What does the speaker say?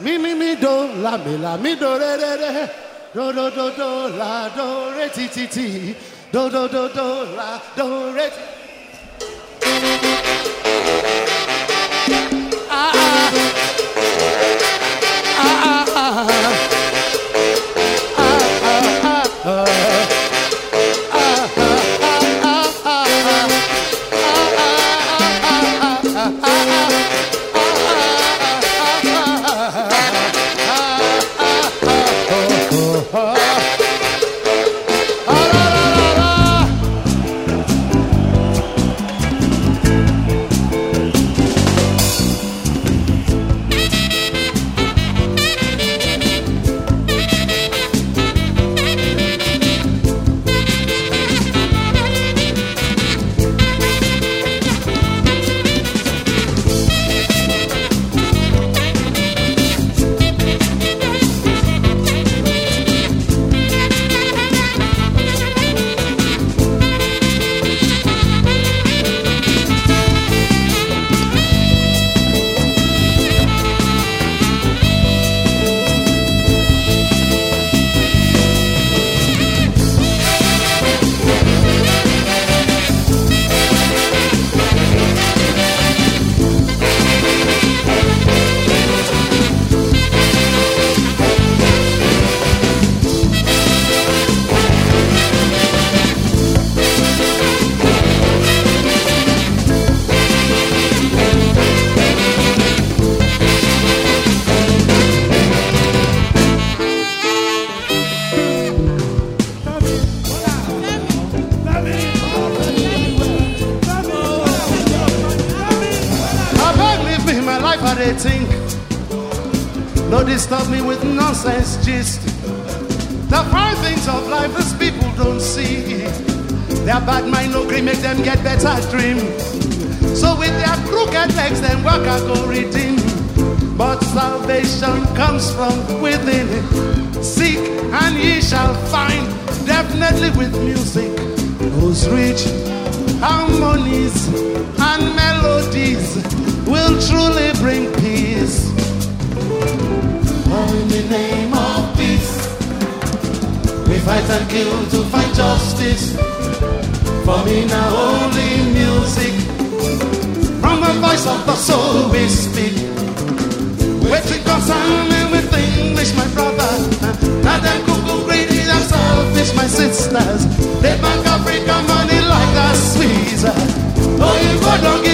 Mi mi mi do la mi la mi do re re re. Do do do do la do re ti ti ti. Do do do do la do re ah. Ah ah ah. Ah I think. No disturb me with nonsense gist. The fine things of life these people don't see. Their bad mind no green make them get better dream. So with their crooked legs them work I go redeem. But salvation comes from within. Seek and ye shall find. Definitely with music. Those rich harmonies truly bring peace. Oh, in the name of peace, we fight and kill to fight justice. For me now, only music. From the voice of the soul we speak. Waiting concern me with English, my brother. Now them cuckoo greedy and selfish, my sisters. They bank Africa money like the Swiss. Oh, you go down